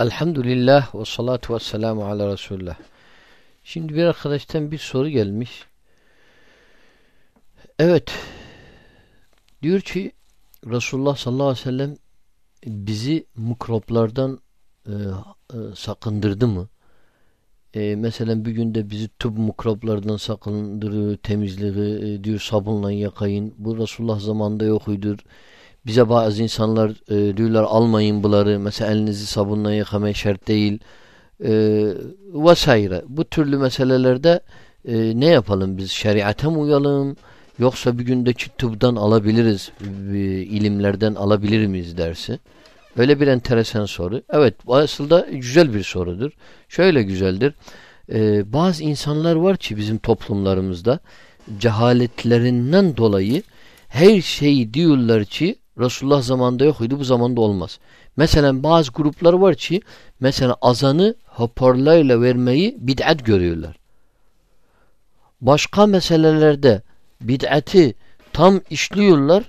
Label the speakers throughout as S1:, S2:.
S1: Elhamdülillah ve salatu ve selamu ala Resulullah. Şimdi bir arkadaştan bir soru gelmiş. Evet. Diyor ki Resulullah sallallahu aleyhi ve sellem bizi mikroplardan e, e, sakındırdı mı? E, mesela bir günde bizi tüp mikroplardan sakındırıyor, temizliği e, diyor sabunla yakayın. Bu Resulullah zamanında yokuydur. Bize bazı insanlar e, diyorlar almayın bunları. Mesela elinizi sabunla yıkamaya şart değil. E, vesaire. Bu türlü meselelerde e, ne yapalım biz? Şeriate mi uyalım? Yoksa bir gündeki tıbdan alabiliriz, ilimlerden alabilir miyiz dersi. Öyle bir enteresan soru. Evet aslında güzel bir sorudur. Şöyle güzeldir. Ee, bazı insanlar var ki bizim toplumlarımızda cehaletlerinden dolayı her şeyi diyorlar ki Resulullah zamanında yokuydu bu zamanda olmaz. Mesela bazı gruplar var ki mesela azanı hoparlörle vermeyi bid'at görüyorlar. Başka meselelerde bid'ati tam işliyorlar.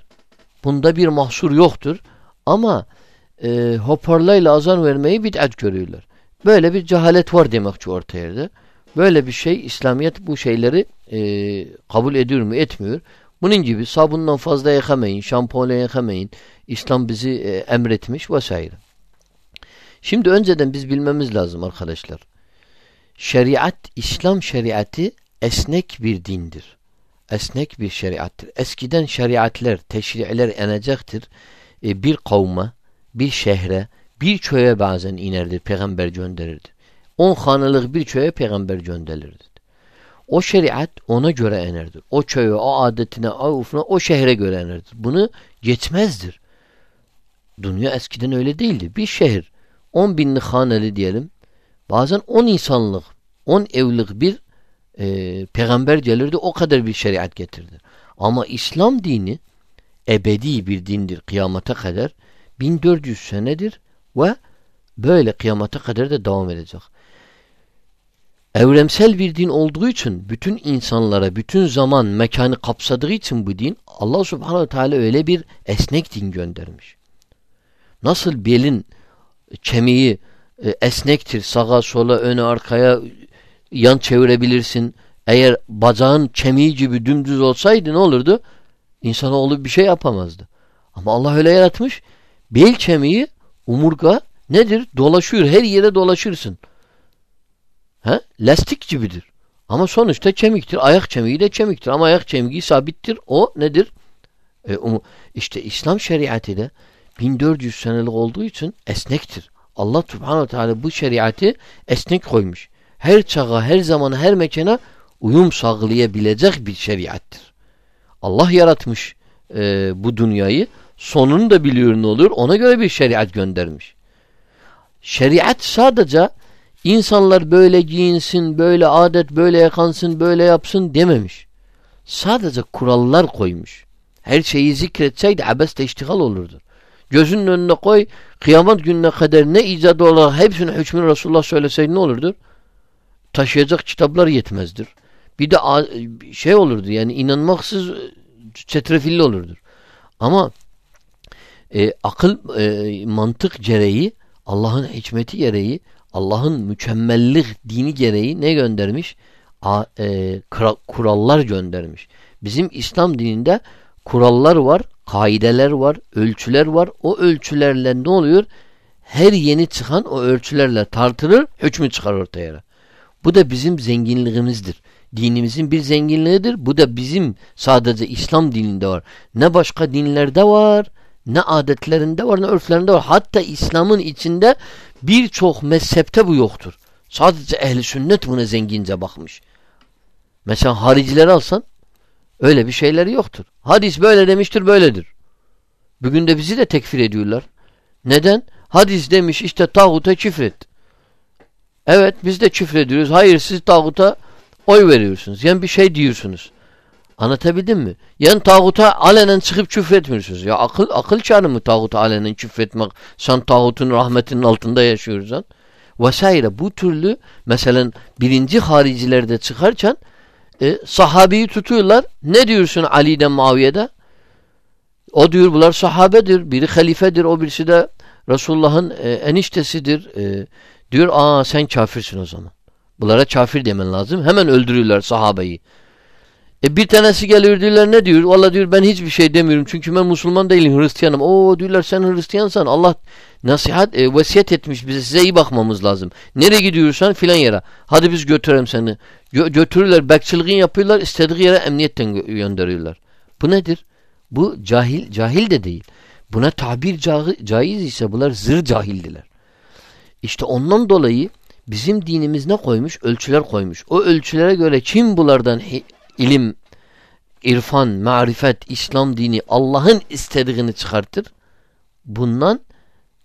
S1: Bunda bir mahsur yoktur. Ama e, hoparlörle azan vermeyi bid'at görüyorlar. Böyle bir cehalet var demek ki orta yerde. Böyle bir şey İslamiyet bu şeyleri e, kabul ediyor mu etmiyor. Bunun gibi sabundan fazla yıkamayın, şampuanla yıkamayın. İslam bizi e, emretmiş vesaire. Şimdi önceden biz bilmemiz lazım arkadaşlar. Şeriat, İslam şeriatı esnek bir dindir. Esnek bir şeriattır. Eskiden şeriatler, teşri'ler enecektir. E, bir kavme, bir şehre, bir köye bazen inerdi, peygamber gönderirdi. On hanılık bir köye peygamber gönderirdi. O şeriat ona göre enerdir. O köye, o adetine, o ufuna, o şehre göre enerdir. Bunu geçmezdir. Dünya eskiden öyle değildi. Bir şehir, on binlik haneli diyelim, bazen on insanlık, on evlilik bir e, peygamber gelirdi, o kadar bir şeriat getirdi. Ama İslam dini ebedi bir dindir kıyamata kadar. 1400 senedir ve böyle kıyamata kadar da devam edecek. Evrensel bir din olduğu için bütün insanlara, bütün zaman, mekanı kapsadığı için bu din Allah subhanehu teala öyle bir esnek din göndermiş. Nasıl belin kemiği e, esnektir, sağa sola, öne arkaya yan çevirebilirsin. Eğer bacağın kemiği gibi dümdüz olsaydı ne olurdu? İnsanoğlu bir şey yapamazdı. Ama Allah öyle yaratmış. Bel kemiği, umurga nedir? Dolaşıyor. Her yere dolaşırsın. He? Lastik gibidir. Ama sonuçta kemiktir. Ayak kemiği de kemiktir. Ama ayak kemiği sabittir. O nedir? E, işte İslam şeriatı da 1400 senelik olduğu için esnektir. Allah subhanahu teala bu şeriatı esnek koymuş. Her çağa, her zamana, her mekana uyum sağlayabilecek bir şeriattır. Allah yaratmış e, bu dünyayı. Sonunu da biliyor ne olur. Ona göre bir şeriat göndermiş. Şeriat sadece İnsanlar böyle giyinsin, böyle adet, böyle yakansın, böyle yapsın dememiş. Sadece kurallar koymuş. Her şeyi zikretseydi abeste iştigal olurdu. Gözünün önüne koy, kıyamet gününe kadar ne icadı olarak hepsini hükmünü Resulullah söyleseydi ne olurdu? Taşıyacak kitaplar yetmezdir. Bir de şey olurdu yani inanmaksız çetrefilli olurdu. Ama e, akıl, e, mantık gereği, Allah'ın hikmeti gereği Allah'ın mükemmellik dini gereği ne göndermiş? A, e, kurallar göndermiş. Bizim İslam dininde kurallar var, kaideler var, ölçüler var. O ölçülerle ne oluyor? Her yeni çıkan o ölçülerle tartılır, hükmü çıkar ortaya. Bu da bizim zenginliğimizdir. Dinimizin bir zenginliğidir. Bu da bizim sadece İslam dininde var. Ne başka dinlerde var, ne adetlerinde var, ne örflerinde var. Hatta İslam'ın içinde Birçok mezhepte bu yoktur. Sadece ehli sünnet buna zengince bakmış. Mesela haricileri alsan öyle bir şeyleri yoktur. Hadis böyle demiştir böyledir. Bugün de bizi de tekfir ediyorlar. Neden? Hadis demiş işte tağuta küfret. Evet biz de küfür ediyoruz. Hayır siz tağuta oy veriyorsunuz. Yani bir şey diyorsunuz. Anlatabildim mi? Yani tağuta alenen çıkıp küfretmiyorsunuz. Ya akıl akıl çağrı mı tağuta alenen küfretmek? Sen tağutun rahmetinin altında yaşıyorsan. Vesaire bu türlü mesela birinci haricilerde çıkarken e, sahabeyi tutuyorlar. Ne diyorsun Ali'den Muaviye'de? O diyor bunlar sahabedir. Biri halifedir. O birisi de Resulullah'ın e, eniştesidir. E, diyor aa sen kafirsin o zaman. Bunlara kafir demen lazım. Hemen öldürüyorlar sahabeyi. E bir tanesi geliyor diyorlar ne diyor? Valla diyor ben hiçbir şey demiyorum. Çünkü ben Müslüman değilim Hristiyanım. Oo diyorlar sen Hristiyansan Allah nasihat e, vasiyet etmiş bize size iyi bakmamız lazım. Nereye gidiyorsan filan yere. Hadi biz götürelim seni. Gö götürürler bekçiliğin yapıyorlar istediği yere emniyetten gö gönderiyorlar. Bu nedir? Bu cahil cahil de değil. Buna tabir caiz ise bunlar zır cahildiler. İşte ondan dolayı bizim dinimiz ne koymuş? Ölçüler koymuş. O ölçülere göre kim bunlardan ilim, irfan, marifet, İslam dini Allah'ın istediğini çıkartır? Bundan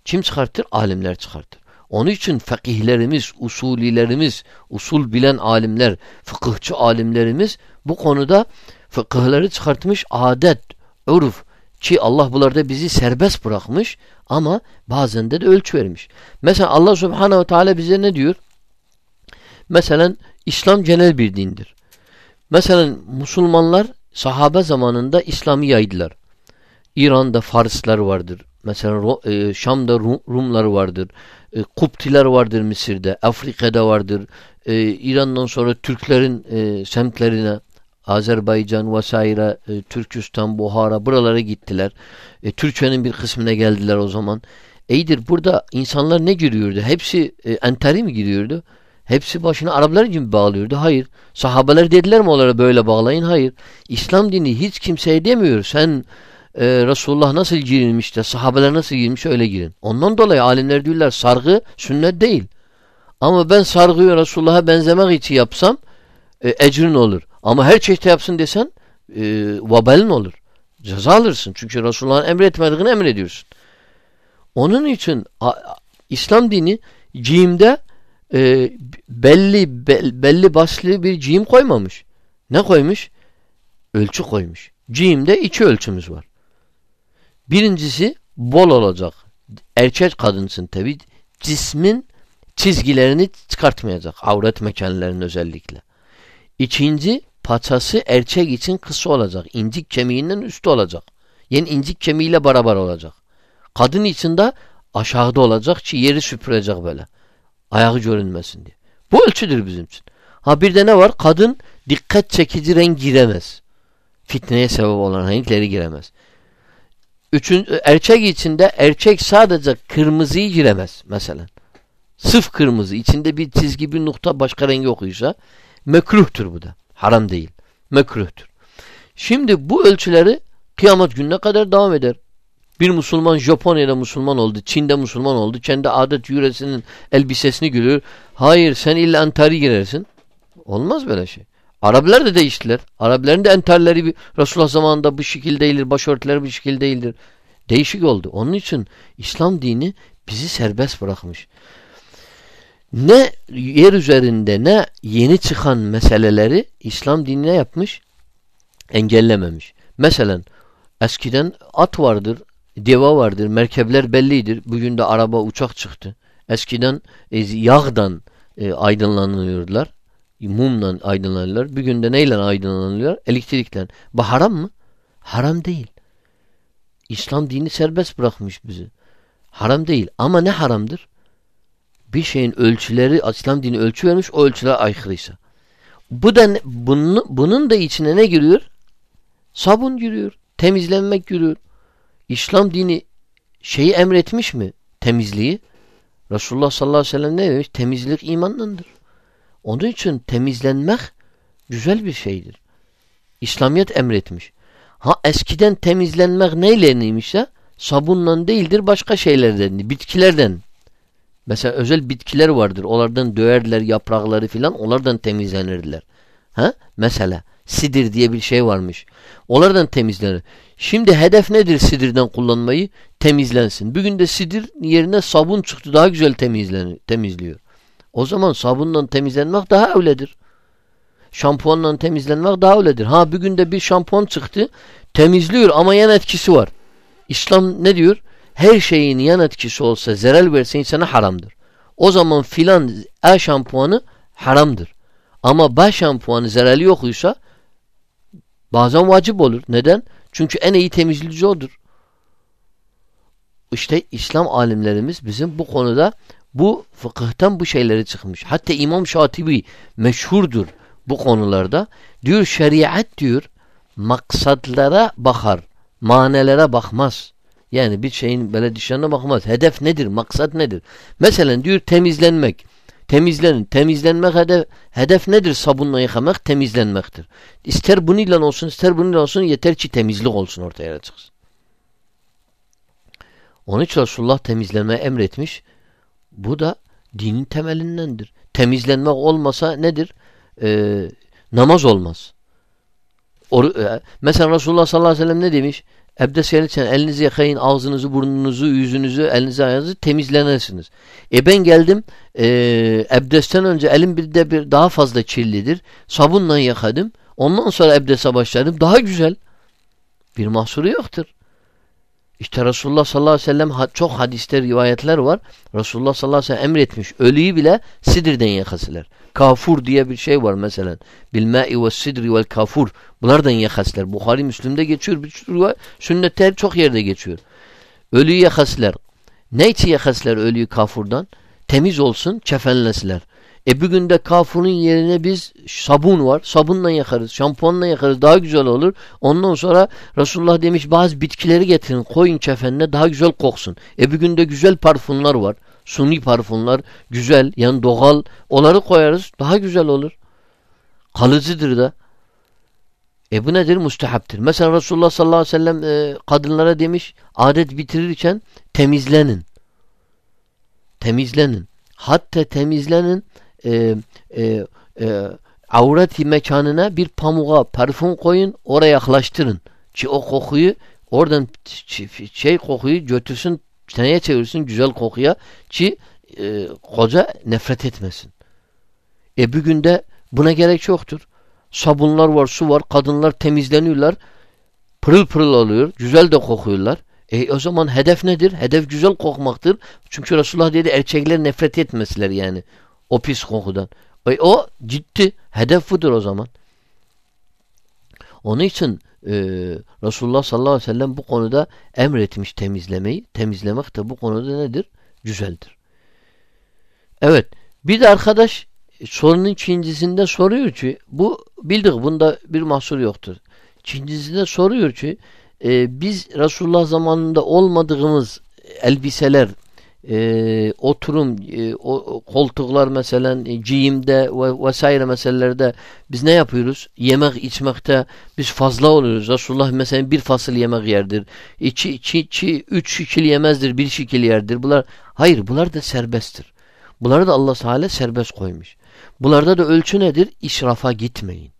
S1: kim çıkartır? Alimler çıkartır. Onun için fakihlerimiz, usulilerimiz, usul bilen alimler, fıkıhçı alimlerimiz bu konuda fıkıhları çıkartmış adet, urf ki Allah bunlarda bizi serbest bırakmış ama bazen de, de ölçü vermiş. Mesela Allah subhanehu ve teala bize ne diyor? Mesela İslam genel bir dindir. Mesela Müslümanlar sahabe zamanında İslam'ı yaydılar. İran'da Farslar vardır. Mesela e, Şam'da Rumlar vardır. E, Kuptiler vardır Mısır'da. Afrika'da vardır. E, İran'dan sonra Türklerin semtlerine Azerbaycan vesaire, Türkistan, Buhara buralara gittiler. E, Türkiye'nin bir kısmına geldiler o zaman. İyidir burada insanlar ne giriyordu? Hepsi e, entari mi giriyordu? Hepsi başına Araplar gibi bağlıyordu. Hayır. Sahabeler dediler mi onlara böyle bağlayın? Hayır. İslam dini hiç kimseye demiyor. Sen e, Resulullah nasıl girilmiş de sahabeler nasıl girmiş öyle girin. Ondan dolayı alimler diyorlar sargı sünnet değil. Ama ben sargıyı Resulullah'a benzemek için yapsam e, ecrin olur. Ama her çeşit yapsın desen e, vabalin olur. Ceza alırsın. Çünkü Resulullah'ın emretmediğini emrediyorsun. Onun için a, İslam dini cimde e, belli be, belli başlı bir cim koymamış. Ne koymuş? Ölçü koymuş. Cimde iki ölçümüz var. Birincisi bol olacak. Erkek kadınsın tabi. Cismin çizgilerini çıkartmayacak. Avret mekanlarının özellikle. İkinci paçası erkek için kısa olacak. İncik kemiğinden üstü olacak. Yani incik kemiğiyle beraber olacak. Kadın için de aşağıda olacak ki yeri süpürecek böyle. Ayağı görünmesin diye. Bu ölçüdür bizim için. Ha bir de ne var? Kadın dikkat çekici renk giremez. Fitneye sebep olan renkleri giremez. Üçün, erkek içinde erkek sadece kırmızıyı giremez mesela. Sıf kırmızı içinde bir çizgi bir nokta başka rengi okuysa mekruhtur bu da. Haram değil. Mekruhtur. Şimdi bu ölçüleri kıyamet gününe kadar devam eder. Bir Müslüman Japonya'da Müslüman oldu, Çin'de Müslüman oldu, kendi adet yüresinin elbisesini görüyor. Hayır sen illa antari girersin. Olmaz böyle şey. Araplar da değiştiler. Arapların da entarları Resulullah zamanında bu şekilde değildir, başörtüleri bu şekilde değildir. Değişik oldu. Onun için İslam dini bizi serbest bırakmış. Ne yer üzerinde ne yeni çıkan meseleleri İslam dinine yapmış? Engellememiş. Mesela eskiden at vardır, deva vardır, merkepler bellidir. Bugün de araba, uçak çıktı. Eskiden e, yağdan e, aydınlanıyorlar. Mumla aydınlanıyorlar. Bugün de neyle aydınlanıyorlar? Elektrikle. Bu haram mı? Haram değil. İslam dini serbest bırakmış bizi. Haram değil. Ama ne haramdır? Bir şeyin ölçüleri, İslam dini ölçü vermiş, o ölçüler aykırıysa. Bu da bunun, bunun da içine ne giriyor? Sabun giriyor. Temizlenmek giriyor. İslam dini şeyi emretmiş mi? Temizliği. Resulullah sallallahu aleyhi ve sellem ne demiş? Temizlik imandandır. Onun için temizlenmek güzel bir şeydir. İslamiyet emretmiş. Ha eskiden temizlenmek neyle neymişse sabunla değildir başka şeylerden, bitkilerden. Mesela özel bitkiler vardır. Onlardan döverler yaprakları filan onlardan temizlenirler. Ha? Mesela sidir diye bir şey varmış. Onlardan temizlenir. Şimdi hedef nedir sidirden kullanmayı? Temizlensin. Bugün de sidir yerine sabun çıktı daha güzel temizliyor. O zaman sabunla temizlenmek daha öyledir. Şampuanla temizlenmek daha öyledir. Ha bugün de bir şampuan çıktı temizliyor ama yan etkisi var. İslam ne diyor? Her şeyin yan etkisi olsa zerel verse insana haramdır. O zaman filan E şampuanı haramdır. Ama B şampuanı zereli yokuysa bazen vacip olur. Neden? Çünkü en iyi temizleyici odur. işte İslam alimlerimiz bizim bu konuda bu fıkıhtan bu şeyleri çıkmış. Hatta İmam Şatibi meşhurdur bu konularda. Diyor şeriat diyor maksatlara bakar. Manelere bakmaz. Yani bir şeyin böyle dışarına bakmaz. Hedef nedir? Maksat nedir? Mesela diyor temizlenmek. Temizlenin. Temizlenmek hedef, hedef nedir? Sabunla yıkamak temizlenmektir. İster bununla olsun ister bununla olsun yeter ki temizlik olsun ortaya çıksın. Onun için Resulullah temizlenmeyi emretmiş. Bu da dinin temelindendir. Temizlenmek olmasa nedir? Ee, namaz olmaz. Or e, mesela Resulullah sallallahu aleyhi ve sellem ne demiş? Ebdes gelirken elinizi yakayın, ağzınızı, burnunuzu, yüzünüzü, elinizi, ayağınızı temizlenersiniz. E ben geldim, e, ebdesten önce elim bir de bir daha fazla kirlidir. Sabunla yıkadım. Ondan sonra ebdese başladım. Daha güzel. Bir mahsuru yoktur. İşte Resulullah sallallahu aleyhi ve sellem çok hadiste rivayetler var. Resulullah sallallahu aleyhi ve sellem emretmiş. Ölüyü bile sidirden yakasılar. Kafur diye bir şey var mesela. Bilmai ve sidri vel kafur. Bunlardan yakasılar. Bukhari Müslüm'de geçiyor. Bir sünnette çok yerde geçiyor. Ölüyü yakasılar. Ne için yakasılar ölüyü kafurdan? Temiz olsun, kefenlesiler. E bugün de kafurun yerine biz sabun var. Sabunla yakarız. Şampuanla yakarız. Daha güzel olur. Ondan sonra Resulullah demiş bazı bitkileri getirin. Koyun kefenine daha güzel koksun. E bugün de güzel parfümler var. Suni parfümler. Güzel. Yani doğal. Onları koyarız. Daha güzel olur. Kalıcıdır da. E bu nedir? Mustahaptır. Mesela Resulullah sallallahu aleyhi ve sellem e, kadınlara demiş adet bitirirken temizlenin. Temizlenin. Hatta temizlenin e, e, e, avreti mekanına bir pamuğa parfüm koyun oraya yaklaştırın. Ki o kokuyu oradan şey kokuyu götürsün seneye çevirsin güzel kokuya ki e, koca nefret etmesin. E bugün de buna gerek yoktur. Sabunlar var, su var, kadınlar temizleniyorlar. Pırıl pırıl oluyor, güzel de kokuyorlar. E o zaman hedef nedir? Hedef güzel kokmaktır. Çünkü Resulullah dedi erkekler nefret etmesiler yani. O pis kokudan. E, o ciddi. Hedef budur o zaman. Onun için e, Resulullah sallallahu aleyhi ve sellem bu konuda emretmiş temizlemeyi. Temizlemek de bu konuda nedir? Güzeldir. Evet. Bir de arkadaş sorunun ikincisinde soruyor ki bu bildik bunda bir mahsur yoktur. İkincisinde soruyor ki e, biz Resulullah zamanında olmadığımız elbiseler e, oturum, e, o, koltuklar mesela e, ve vesaire meselelerde biz ne yapıyoruz? Yemek içmekte biz fazla oluyoruz. Resulullah mesela bir fasıl yemek yerdir. İki, iki, iki, üç şekil yemezdir, bir şekil yerdir. Bunlar, hayır bunlar da serbesttir. Bunları da Allah Teala serbest koymuş. Bunlarda da ölçü nedir? İsrafa gitmeyin.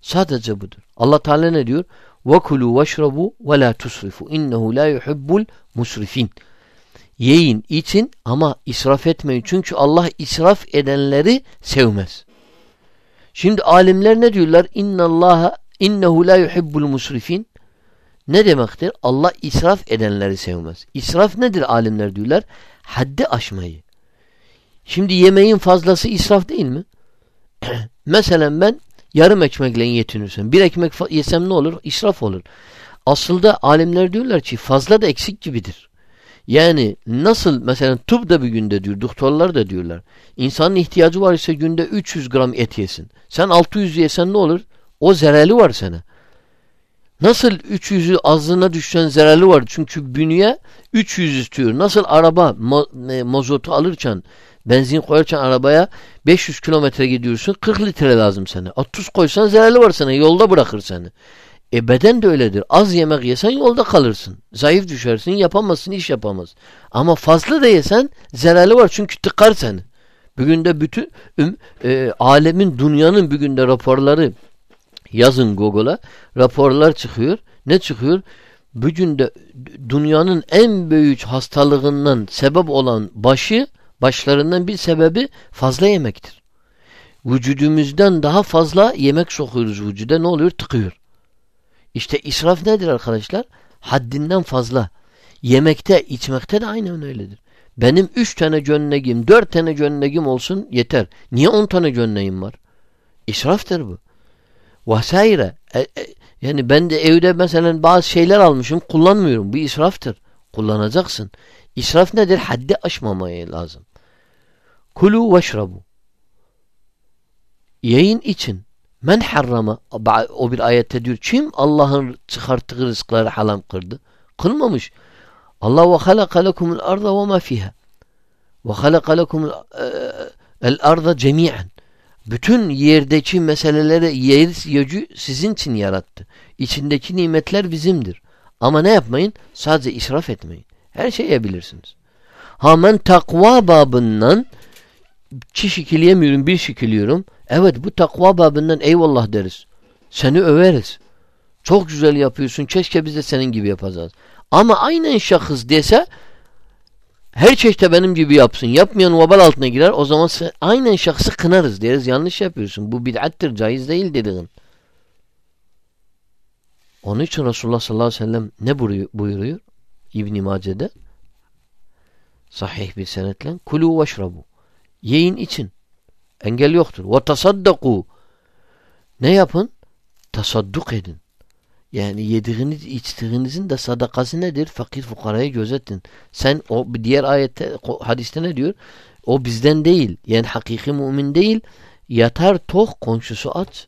S1: Sadece budur. Allah Teala ne diyor? وَكُلُوا وَشْرَبُوا وَلَا تُسْرِفُوا اِنَّهُ لَا يُحِبُّ الْمُسْرِفِينَ Yiyin, için ama israf etmeyin. Çünkü Allah israf edenleri sevmez. Şimdi alimler ne diyorlar? İnna Allah innehu la yuhibbul musrifin. Ne demektir? Allah israf edenleri sevmez. İsraf nedir alimler diyorlar? Haddi aşmayı. Şimdi yemeğin fazlası israf değil mi? Mesela ben yarım ekmekle yetinirsem, bir ekmek yesem ne olur? İsraf olur. Aslında alimler diyorlar ki fazla da eksik gibidir. Yani nasıl mesela tıp da bir günde diyor, doktorlar da diyorlar. İnsanın ihtiyacı var ise günde 300 gram et yesin. Sen 600 yesen ne olur? O zereli var sana. Nasıl 300'ü azlığına düşen zereli var? Çünkü bünye 300 istiyor. Nasıl araba mo mozotu alırken benzin koyarken arabaya 500 kilometre gidiyorsun 40 litre lazım sana. 30 koysan zereli var sana yolda bırakır seni. E beden de öyledir. Az yemek yesen yolda kalırsın. Zayıf düşersin, yapamazsın, iş yapamaz. Ama fazla da yesen zararlı var çünkü tıkar seni. Bugün de bütün e, alemin, dünyanın bugün de raporları yazın Google'a raporlar çıkıyor. Ne çıkıyor? Bugün de dünyanın en büyük hastalığından sebep olan başı, başlarından bir sebebi fazla yemektir. Vücudumuzdan daha fazla yemek sokuyoruz vücuda ne oluyor? Tıkıyor. İşte israf nedir arkadaşlar? Haddinden fazla. Yemekte, içmekte de aynen öyledir. Benim üç tane gönnegim, dört tane gönnegim olsun yeter. Niye on tane gönneğim var? İsraftır bu. Vesaire. E, e, yani ben de evde mesela bazı şeyler almışım kullanmıyorum. Bu israftır. Kullanacaksın. İsraf nedir? Haddi aşmamaya lazım. Kulu veşrabu. Yayın için. Men harrama. O bir ayette diyor. Kim Allah'ın çıkarttığı rızıkları halam kırdı? Kılmamış. Allah ve halaka lekumul arda ve ma fiha. Ve halaka lekumul el arda cemiyen. Bütün yerdeki meseleleri yer yöcü sizin için yarattı. İçindeki nimetler bizimdir. Ama ne yapmayın? Sadece israf etmeyin. Her şeyi yapabilirsiniz. Ha ben takva babından iki şekilleyemiyorum, bir şekilliyorum. Evet bu takva babından eyvallah deriz. Seni överiz. Çok güzel yapıyorsun. Keşke biz de senin gibi yapacağız. Ama aynen şahıs dese her çeşte benim gibi yapsın. Yapmayan vebal altına girer. O zaman aynen şahsı kınarız deriz. Yanlış yapıyorsun. Bu bid'attir. Caiz değil dediğin. Onun için Resulullah sallallahu aleyhi ve sellem ne buyuruyor? İbn-i Mace'de sahih bir senetle kulu veşrabu yiyin için engel yoktur. Ve tasaddaku ne yapın? Tasadduk edin. Yani yediğiniz içtiğinizin de sadakası nedir? Fakir fukarayı gözetin. Sen o diğer ayette hadiste ne diyor? O bizden değil. Yani hakiki mümin değil. Yatar tok komşusu aç.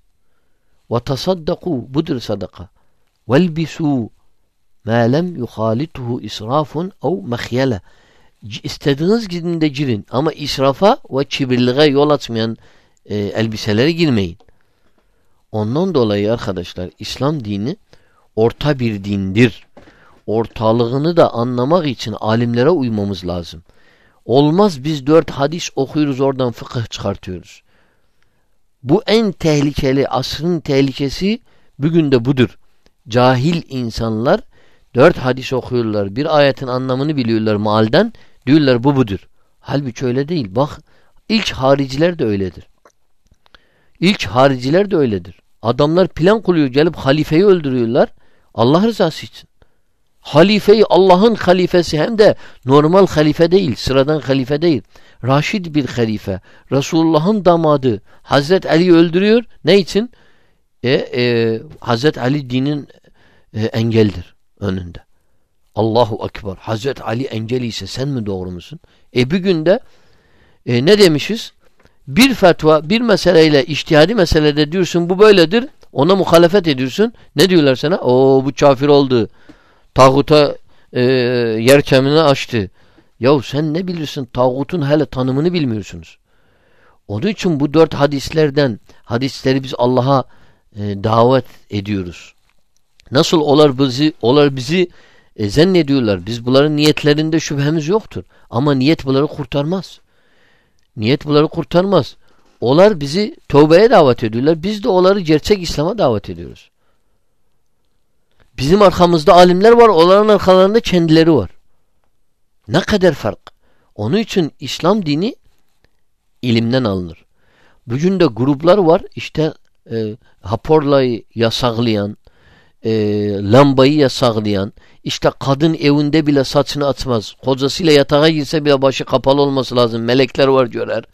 S1: Ve tasaddaku budur sadaka. Velbisu ma lem yuhalituhu israfun ev mehyele. İstediğiniz gidin de girin ama israfa ve kibirliğe yol açmayan e, elbiselere girmeyin. Ondan dolayı arkadaşlar İslam dini orta bir dindir. Ortalığını da anlamak için alimlere uymamız lazım. Olmaz biz dört hadis okuyoruz oradan fıkıh çıkartıyoruz. Bu en tehlikeli asrın tehlikesi bugün de budur. Cahil insanlar dört hadis okuyorlar. Bir ayetin anlamını biliyorlar malden. Diyorlar bu budur. Halbuki öyle değil. Bak ilk hariciler de öyledir. İlk hariciler de öyledir. Adamlar plan kuruyor gelip halifeyi öldürüyorlar. Allah rızası için. Halifeyi Allah'ın halifesi hem de normal halife değil, sıradan halife değil. Raşid bir halife. Resulullah'ın damadı Hazret Ali öldürüyor. Ne için? E, e, Hazret Ali dinin e, engeldir önünde. Allahu Ekber. Hazret Ali engel ise sen mi doğru musun? E bir günde e, ne demişiz? Bir fetva, bir meseleyle iştihadi meselede diyorsun bu böyledir. Ona muhalefet ediyorsun. Ne diyorlar sana? O bu kafir oldu. Tağuta e, yer kemini açtı. Yahu sen ne bilirsin? Tağutun hele tanımını bilmiyorsunuz. Onun için bu dört hadislerden hadisleri biz Allah'a e, davet ediyoruz. Nasıl olar bizi olar bizi e, zannediyorlar. Biz bunların niyetlerinde şüphemiz yoktur. Ama niyet bunları kurtarmaz. Niyet bunları kurtarmaz. Onlar bizi tövbeye davet ediyorlar. Biz de onları gerçek İslam'a davet ediyoruz. Bizim arkamızda alimler var. Onların arkalarında kendileri var. Ne kadar fark. Onun için İslam dini ilimden alınır. Bugün de gruplar var. İşte e, haporlayı yasaklayan, e, lambayı yasaklayan, işte kadın evinde bile saçını atmaz. Kocasıyla yatağa girse bile başı kapalı olması lazım. Melekler var görer.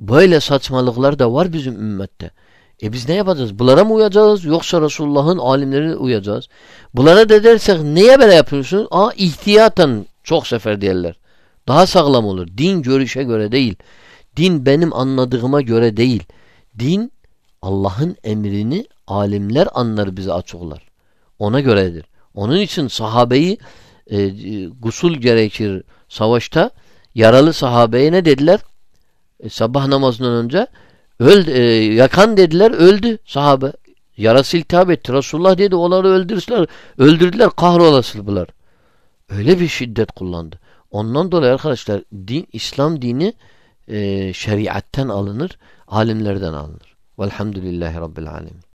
S1: Böyle saçmalıklar da var bizim ümmette. E biz ne yapacağız? Bunlara mı uyacağız yoksa Resulullah'ın alimlerine uyacağız? Bunlara da dersek neye böyle yapıyorsun? Aa ihtiyaten çok sefer diyorlar. Daha sağlam olur. Din görüşe göre değil. Din benim anladığıma göre değil. Din Allah'ın emrini alimler anlar bize açıklar. Ona göredir. Onun için sahabeyi e, gusul gerekir savaşta. Yaralı sahabeye ne dediler? E, sabah namazından önce öldü, e, yakan dediler öldü sahabe. Yarası iltihap etti. Resulullah dedi onları öldürsünler. Öldürdüler kahrolasıldılar. Öyle bir şiddet kullandı. Ondan dolayı arkadaşlar din İslam dini e, şeriatten alınır, alimlerden alınır. Velhamdülillahi Rabbil Alemin.